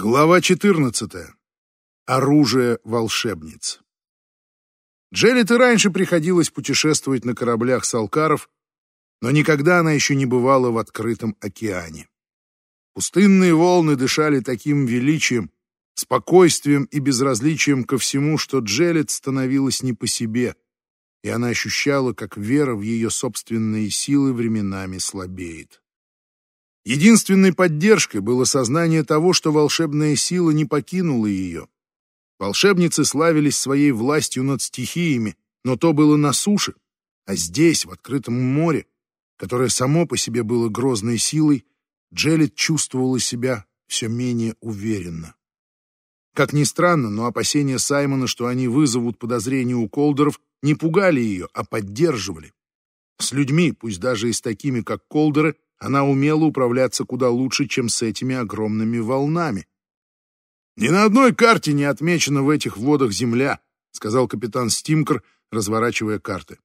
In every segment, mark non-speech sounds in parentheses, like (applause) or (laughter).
Глава 14. Оружие волшебниц. Джеллет и раньше приходилось путешествовать на кораблях салкаров, но никогда она еще не бывала в открытом океане. Пустынные волны дышали таким величием, спокойствием и безразличием ко всему, что Джеллет становилась не по себе, и она ощущала, как вера в ее собственные силы временами слабеет. Единственной поддержкой было сознание того, что волшебная сила не покинула ее. Волшебницы славились своей властью над стихиями, но то было на суше, а здесь, в открытом море, которое само по себе было грозной силой, Джелет чувствовала себя все менее уверенно. Как ни странно, но опасения Саймона, что они вызовут подозрения у Колдеров, не пугали ее, а поддерживали. С людьми, пусть даже и с такими, как Колдеры, она умела управляться куда лучше, чем с этими огромными волнами. «Ни на одной карте не отмечена в этих водах земля», сказал капитан Стимкер, разворачивая карты.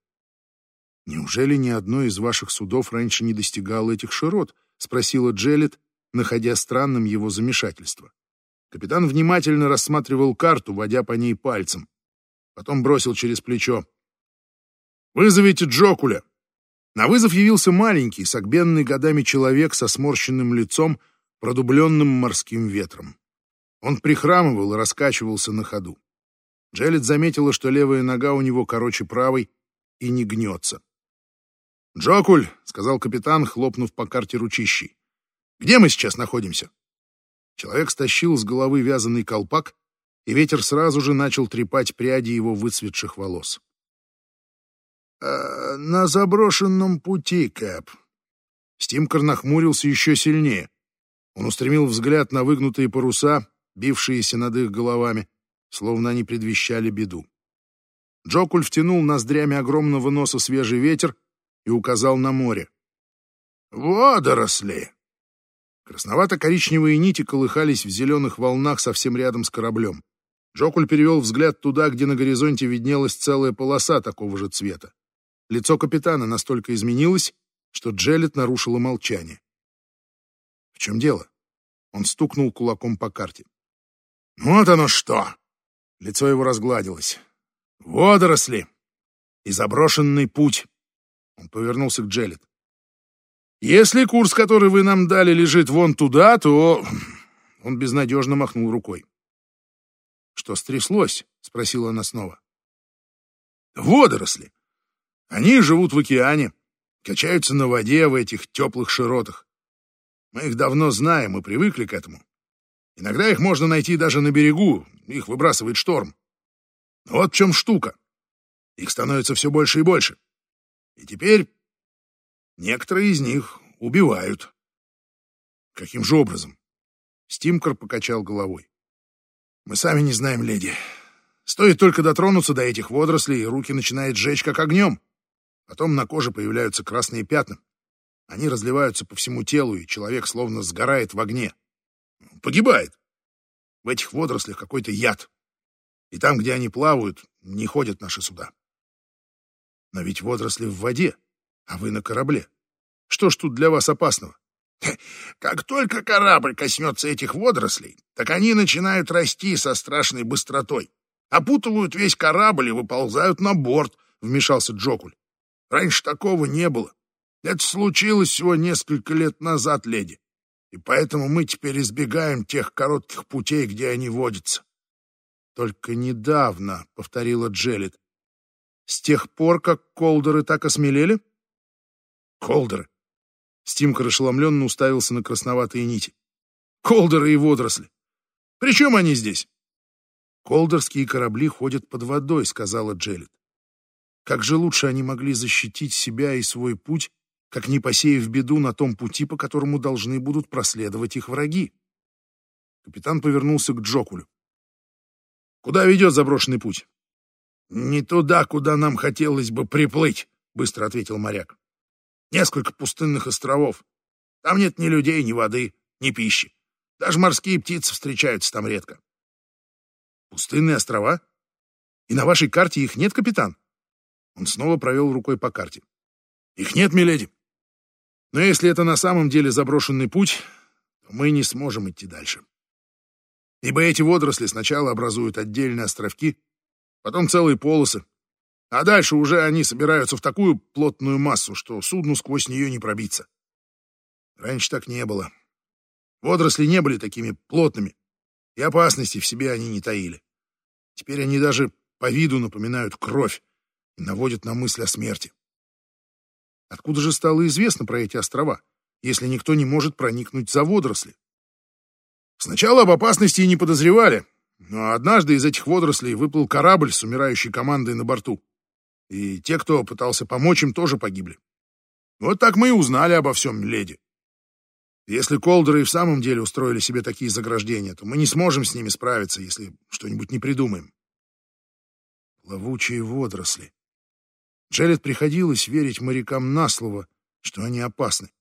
«Неужели ни одно из ваших судов раньше не достигало этих широт?» спросила Джелет, находя странным его замешательство. Капитан внимательно рассматривал карту, водя по ней пальцем. Потом бросил через плечо. «Вызовите Джокуля!» На вызов явился маленький, согбенный годами человек со сморщенным лицом, продубленным морским ветром. Он прихрамывал и раскачивался на ходу. Джелет заметила, что левая нога у него короче правой и не гнется. «Джокуль», — сказал капитан, хлопнув по карте ручищей, — «где мы сейчас находимся?» Человек стащил с головы вязаный колпак, и ветер сразу же начал трепать пряди его выцветших волос. Э, на заброшенном пути, Кэп. Стимкер нахмурился еще сильнее. Он устремил взгляд на выгнутые паруса, бившиеся над их головами, словно они предвещали беду. Джокуль втянул ноздрями огромного носа свежий ветер и указал на море. «Водоросли!» Красновато-коричневые нити колыхались в зеленых волнах совсем рядом с кораблем. Джокуль перевел взгляд туда, где на горизонте виднелась целая полоса такого же цвета. Лицо капитана настолько изменилось, что Джелет нарушила молчание. «В чем дело?» Он стукнул кулаком по карте. «Вот оно что!» Лицо его разгладилось. «Водоросли! И заброшенный путь!» Он повернулся к Джелет. «Если курс, который вы нам дали, лежит вон туда, то...» (clears throat) Он безнадежно махнул рукой. «Что стряслось?» — спросила она снова. «Водоросли! Они живут в океане, качаются на воде в этих теплых широтах. Мы их давно знаем и привыкли к этому. Иногда их можно найти даже на берегу, их выбрасывает шторм. Но вот в чем штука. Их становится все больше и больше. И теперь некоторые из них убивают. Каким же образом? Стимкер покачал головой. Мы сами не знаем, леди. Стоит только дотронуться до этих водорослей, и руки начинают жечь, как огнем. Потом на коже появляются красные пятна. Они разливаются по всему телу, и человек словно сгорает в огне. Погибает. В этих водорослях какой-то яд. И там, где они плавают, не ходят наши суда. Но ведь водоросли в воде, а вы на корабле. Что ж тут для вас опасного? (laughs) Как только корабль коснется этих водорослей, так они начинают расти со страшной быстротой. Опутывают весь корабль и выползают на борт, вмешался Джокуль. Раньше такого не было. Это случилось всего несколько лет назад, леди. И поэтому мы теперь избегаем тех коротких путей, где они водятся. Только недавно, — повторила Джелит. С тех пор, как колдеры так осмелели? Колдеры. Стимкер ошеломленно уставился на красноватые нити. Колдеры и водоросли. При чем они здесь? Колдерские корабли ходят под водой, сказала Джелит. Как же лучше они могли защитить себя и свой путь, как не посеяв беду на том пути, по которому должны будут проследовать их враги? Капитан повернулся к Джокулю. «Куда ведет заброшенный путь?» «Не туда, куда нам хотелось бы приплыть», — быстро ответил моряк. «Несколько пустынных островов. Там нет ни людей, ни воды, ни пищи. Даже морские птицы встречаются там редко». «Пустынные острова? И на вашей карте их нет, капитан?» Он снова провел рукой по карте. «Их нет, миледи. Но если это на самом деле заброшенный путь, то мы не сможем идти дальше. Ибо эти водоросли сначала образуют отдельные островки, потом целые полосы, а дальше уже они собираются в такую плотную массу, что судну сквозь нее не пробиться. Раньше так не было. Водоросли не были такими плотными, и опасности в себе они не таили. Теперь они даже по виду напоминают кровь и наводят на мысль о смерти. Откуда же стало известно про эти острова, если никто не может проникнуть за водоросли? Сначала об опасности и не подозревали, но однажды из этих водорослей выплыл корабль с умирающей командой на борту. И те, кто пытался помочь им, тоже погибли. Вот так мы и узнали обо всем, леди. Если колдеры и в самом деле устроили себе такие заграждения, то мы не сможем с ними справиться, если что-нибудь не придумаем. Плавучие водоросли. Джелет приходилось верить морякам на слово, что они опасны.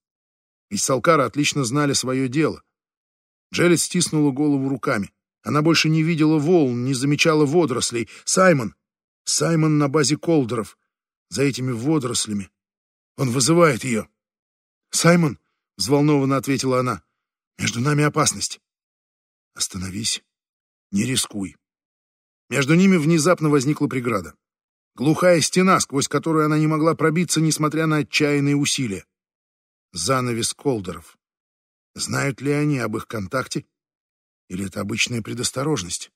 Ведь Салкара отлично знали свое дело. Джелет стиснула голову руками. Она больше не видела волн, не замечала водорослей. Саймон! Саймон на базе колдеров. За этими водорослями. Он вызывает ее. «Саймон!» — взволнованно ответила она. «Между нами опасность». «Остановись. Не рискуй». Между ними внезапно возникла преграда. Глухая стена, сквозь которую она не могла пробиться, несмотря на отчаянные усилия. Занавес колдеров. Знают ли они об их контакте? Или это обычная предосторожность?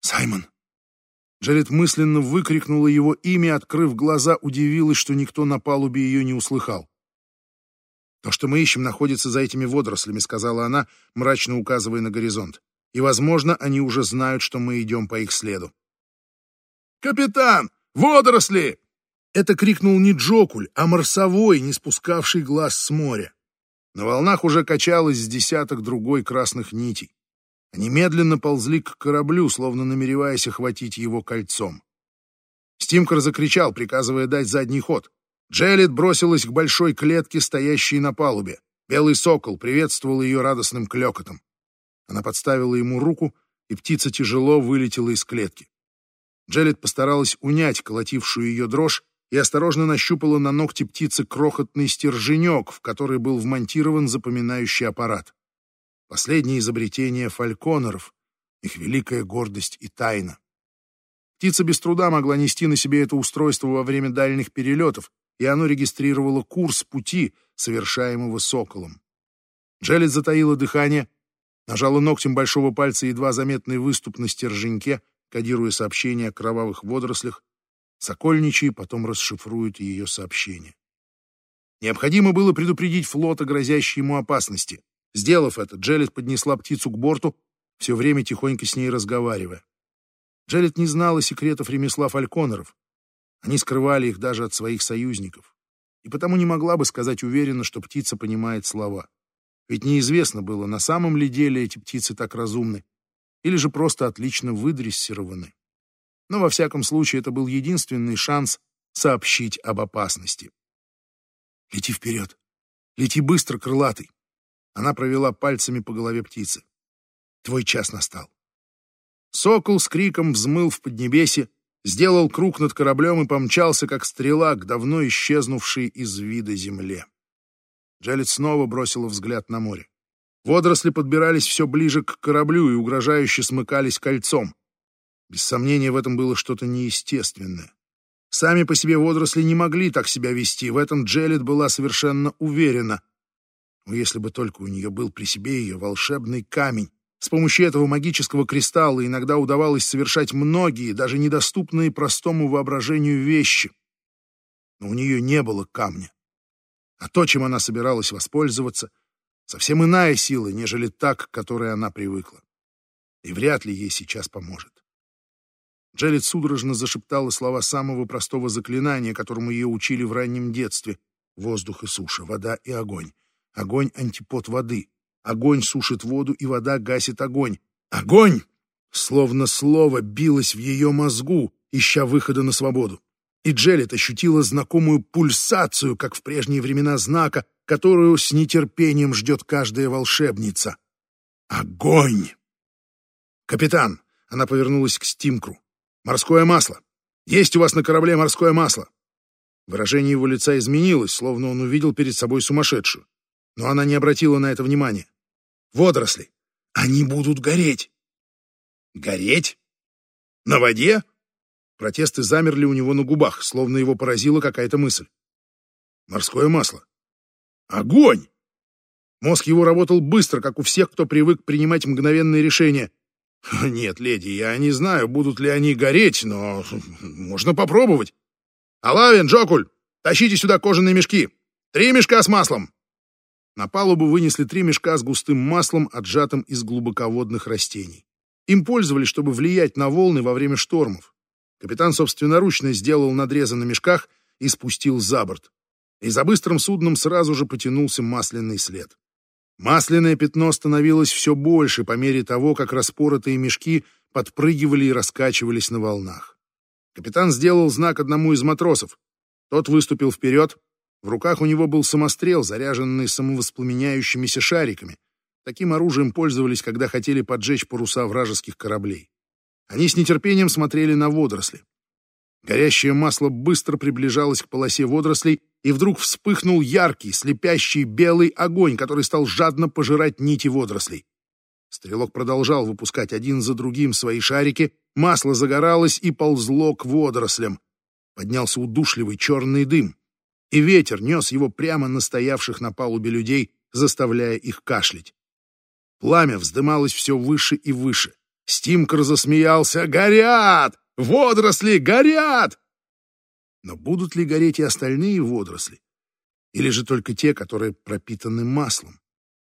«Саймон!» Джаред мысленно выкрикнула его имя, открыв глаза, удивилась, что никто на палубе ее не услыхал. «То, что мы ищем, находится за этими водорослями», — сказала она, мрачно указывая на горизонт. «И, возможно, они уже знают, что мы идем по их следу». «Капитан! Водоросли!» Это крикнул не Джокуль, а Марсовой, не спускавший глаз с моря. На волнах уже качалось с десяток другой красных нитей. Они медленно ползли к кораблю, словно намереваясь охватить его кольцом. Стимкер закричал, приказывая дать задний ход. Джелет бросилась к большой клетке, стоящей на палубе. Белый сокол приветствовал ее радостным клёкотом. Она подставила ему руку, и птица тяжело вылетела из клетки. Джелет постаралась унять колотившую ее дрожь и осторожно нащупала на ногте птицы крохотный стерженек, в который был вмонтирован запоминающий аппарат. Последнее изобретение фальконеров, их великая гордость и тайна. Птица без труда могла нести на себе это устройство во время дальних перелетов, и оно регистрировало курс пути, совершаемого соколом. Джелет затаила дыхание, нажала ногтем большого пальца едва заметный выступ на стерженьке, кодируя сообщение о кровавых водорослях. Сокольничий потом расшифрует ее сообщение. Необходимо было предупредить флот о грозящей ему опасности. Сделав это, Джелет поднесла птицу к борту, все время тихонько с ней разговаривая. Джелет не знала секретов ремесла фальконеров. Они скрывали их даже от своих союзников. И потому не могла бы сказать уверенно, что птица понимает слова. Ведь неизвестно было, на самом ли деле эти птицы так разумны, или же просто отлично выдрессированы. Но во всяком случае это был единственный шанс сообщить об опасности. «Лети вперед! Лети быстро, крылатый!» Она провела пальцами по голове птицы. «Твой час настал». Сокол с криком взмыл в поднебесье, сделал круг над кораблем и помчался, как стрела, к давно исчезнувшей из вида земле. Джелет снова бросила взгляд на море. Водоросли подбирались все ближе к кораблю и угрожающе смыкались кольцом. Без сомнения, в этом было что-то неестественное. Сами по себе водоросли не могли так себя вести, в этом Джелет была совершенно уверена. Но если бы только у нее был при себе ее волшебный камень, с помощью этого магического кристалла иногда удавалось совершать многие, даже недоступные простому воображению вещи. Но у нее не было камня. А то, чем она собиралась воспользоваться, совсем иная сила, нежели та, к которой она привыкла. И вряд ли ей сейчас поможет. Джелет судорожно зашептала слова самого простого заклинания, которому ее учили в раннем детстве. Воздух и суша, вода и огонь. Огонь — антипод воды. Огонь сушит воду, и вода гасит огонь. Огонь! Словно слово билось в ее мозгу, ища выхода на свободу. И Джелет ощутила знакомую пульсацию, как в прежние времена знака, которую с нетерпением ждет каждая волшебница. Огонь! «Капитан!» — она повернулась к Стимкру. «Морское масло! Есть у вас на корабле морское масло!» Выражение его лица изменилось, словно он увидел перед собой сумасшедшую. Но она не обратила на это внимания. Водоросли. Они будут гореть. Гореть? На воде? Протесты замерли у него на губах, словно его поразила какая-то мысль. Морское масло. Огонь! Мозг его работал быстро, как у всех, кто привык принимать мгновенные решения. (laughs) Нет, леди, я не знаю, будут ли они гореть, но (laughs) можно попробовать. Алавин, Джокуль, тащите сюда кожаные мешки. Три мешка с маслом. На палубу вынесли три мешка с густым маслом, отжатым из глубоководных растений. Им пользовались, чтобы влиять на волны во время штормов. Капитан собственноручно сделал надрезы на мешках и спустил за борт. И за быстрым судном сразу же потянулся масляный след. Масляное пятно становилось все больше по мере того, как распоротые мешки подпрыгивали и раскачивались на волнах. Капитан сделал знак одному из матросов. Тот выступил вперед. В руках у него был самострел, заряженный самовоспламеняющимися шариками. Таким оружием пользовались, когда хотели поджечь паруса вражеских кораблей. Они с нетерпением смотрели на водоросли. Горящее масло быстро приближалось к полосе водорослей, и вдруг вспыхнул яркий, слепящий белый огонь, который стал жадно пожирать нити водорослей. Стрелок продолжал выпускать один за другим свои шарики, масло загоралось и ползло к водорослям. Поднялся удушливый черный дым, и ветер нес его прямо на стоявших на палубе людей, заставляя их кашлять. Пламя вздымалось все выше и выше. Стимкер засмеялся. «Горят! Водоросли горят!» Но будут ли гореть и остальные водоросли? Или же только те, которые пропитаны маслом?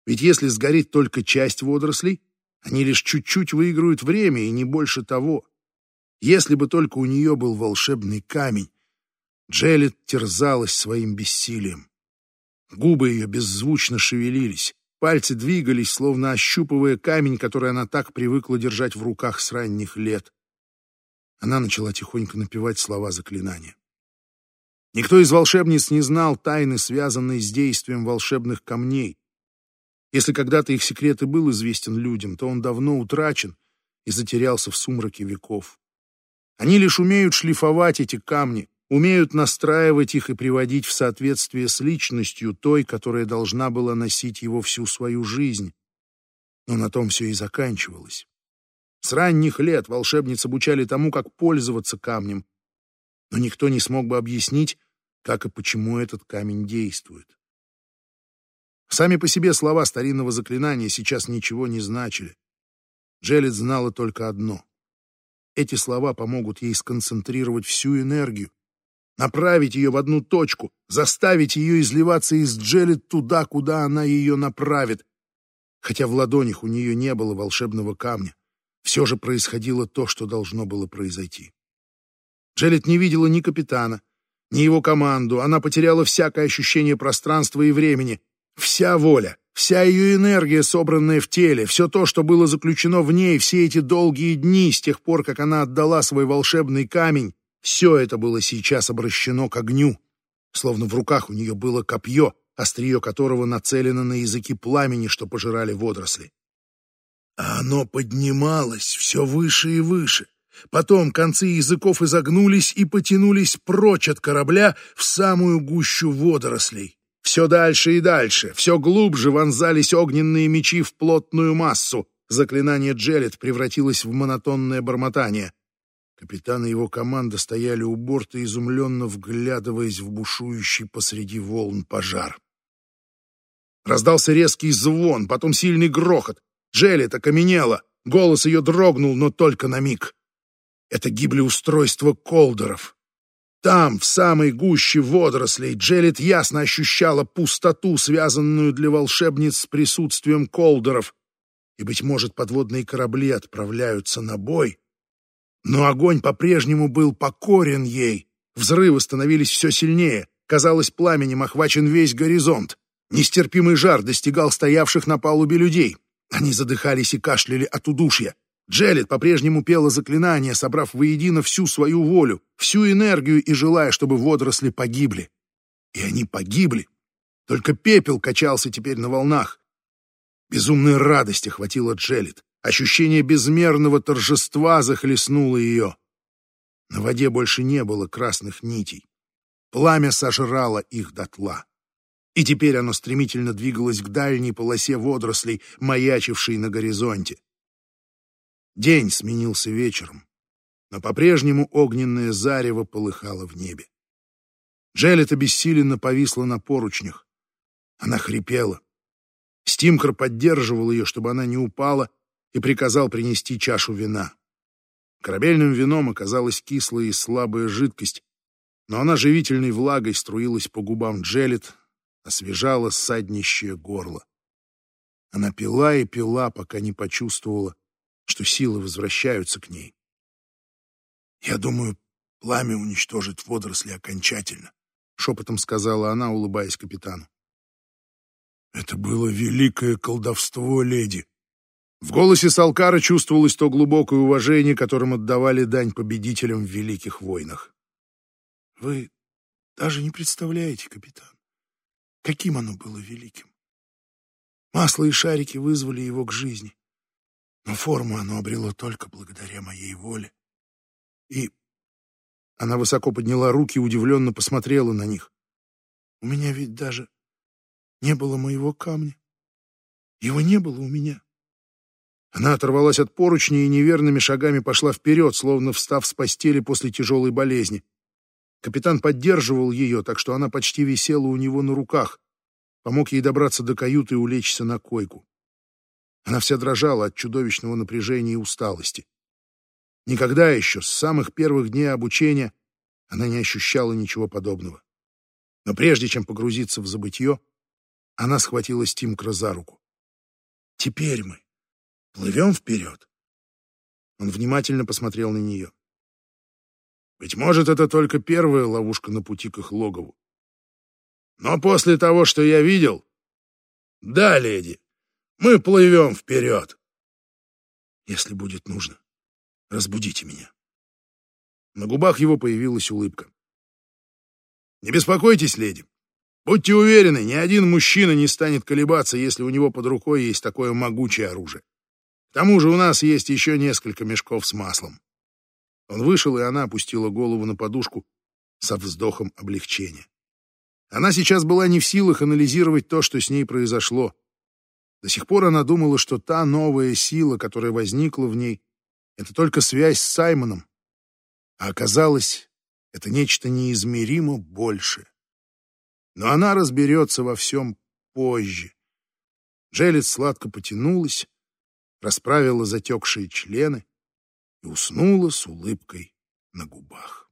Ведь если сгорит только часть водорослей, они лишь чуть-чуть выиграют время и не больше того. Если бы только у нее был волшебный камень, Джелет терзалась своим бессилием. Губы ее беззвучно шевелились, пальцы двигались, словно ощупывая камень, который она так привыкла держать в руках с ранних лет. Она начала тихонько напевать слова заклинания. Никто из волшебниц не знал тайны, связанной с действием волшебных камней. Если когда-то их секрет и был известен людям, то он давно утрачен и затерялся в сумраке веков. Они лишь умеют шлифовать эти камни, умеют настраивать их и приводить в соответствие с личностью той, которая должна была носить его всю свою жизнь. Но на том все и заканчивалось. С ранних лет волшебниц обучали тому, как пользоваться камнем, но никто не смог бы объяснить, как и почему этот камень действует. Сами по себе слова старинного заклинания сейчас ничего не значили. Джелет знала только одно. Эти слова помогут ей сконцентрировать всю энергию, направить ее в одну точку, заставить ее изливаться из Джелет туда, куда она ее направит. Хотя в ладонях у нее не было волшебного камня, все же происходило то, что должно было произойти. Джелет не видела ни капитана, ни его команду. Она потеряла всякое ощущение пространства и времени. Вся воля, вся ее энергия, собранная в теле, все то, что было заключено в ней все эти долгие дни с тех пор, как она отдала свой волшебный камень, все это было сейчас обращено к огню, словно в руках у нее было копье, острие которого нацелено на языки пламени, что пожирали водоросли. А оно поднималось все выше и выше, Потом концы языков изогнулись и потянулись прочь от корабля в самую гущу водорослей. Все дальше и дальше, все глубже вонзались огненные мечи в плотную массу. Заклинание Джелет превратилось в монотонное бормотание. Капитан и его команда стояли у борта, изумленно вглядываясь в бушующий посреди волн пожар. Раздался резкий звон, потом сильный грохот. Джелет окаменела. Голос ее дрогнул, но только на миг. Это гиблеустройство колдеров. Там, в самой гуще водорослей, Джелет ясно ощущала пустоту, связанную для волшебниц с присутствием колдеров. И, быть может, подводные корабли отправляются на бой. Но огонь по-прежнему был покорен ей. Взрывы становились все сильнее. Казалось, пламенем охвачен весь горизонт. Нестерпимый жар достигал стоявших на палубе людей. Они задыхались и кашляли от удушья. Джелет по-прежнему пела заклинание, собрав воедино всю свою волю, всю энергию и желая, чтобы водоросли погибли. И они погибли. Только пепел качался теперь на волнах. Безумная радость охватила Джелет. Ощущение безмерного торжества захлестнуло ее. На воде больше не было красных нитей. Пламя сожрало их дотла. и теперь оно стремительно двигалось к дальней полосе водорослей, маячившей на горизонте. День сменился вечером, но по-прежнему огненное зарево полыхало в небе. Джелет обессиленно повисла на поручнях. Она хрипела. Стимкер поддерживал ее, чтобы она не упала, и приказал принести чашу вина. Корабельным вином оказалась кислая и слабая жидкость, но она живительной влагой струилась по губам Джелет, освежала саднищее горло. Она пила и пила, пока не почувствовала, что силы возвращаются к ней. «Я думаю, пламя уничтожит водоросли окончательно», — шепотом сказала она, улыбаясь капитану. «Это было великое колдовство, леди», в голосе Салкара чувствовалось то глубокое уважение, которым отдавали дань победителям в великих войнах. Вы даже не представляете, капитан, каким оно было великим. Масло и шарики вызвали его к жизни, но форму оно обрело только благодаря моей воле. И она высоко подняла руки и удивленно посмотрела на них. У меня ведь даже не было моего камня. Его не было у меня. Она оторвалась от поручня и неверными шагами пошла вперед, словно встав с постели после тяжелой болезни. Капитан поддерживал ее, так что она почти висела у него на руках, помог ей добраться до каюты и улечься на койку. Она вся дрожала от чудовищного напряжения и усталости. Никогда еще, с самых первых дней обучения, она не ощущала ничего подобного. Но прежде чем погрузиться в забытье, она схватила Стимкра за руку. «Теперь мы Плывем вперед. Он внимательно посмотрел на нее. Быть может, это только первая ловушка на пути к их логову. Но после того, что я видел... Да, леди, мы плывем вперед. Если будет нужно, разбудите меня. На губах его появилась улыбка. Не беспокойтесь, леди. Будьте уверены, ни один мужчина не станет колебаться, если у него под рукой есть такое могучее оружие. К тому же у нас есть еще несколько мешков с маслом. Он вышел, и она опустила голову на подушку со вздохом облегчения. Она сейчас была не в силах анализировать то, что с ней произошло. До сих пор она думала, что та новая сила, которая возникла в ней, это только связь с Саймоном. А оказалось, это нечто неизмеримо большее. Но она разберется во всем позже. Джелец сладко потянулась, расправила затекшие члены и уснула с улыбкой на губах.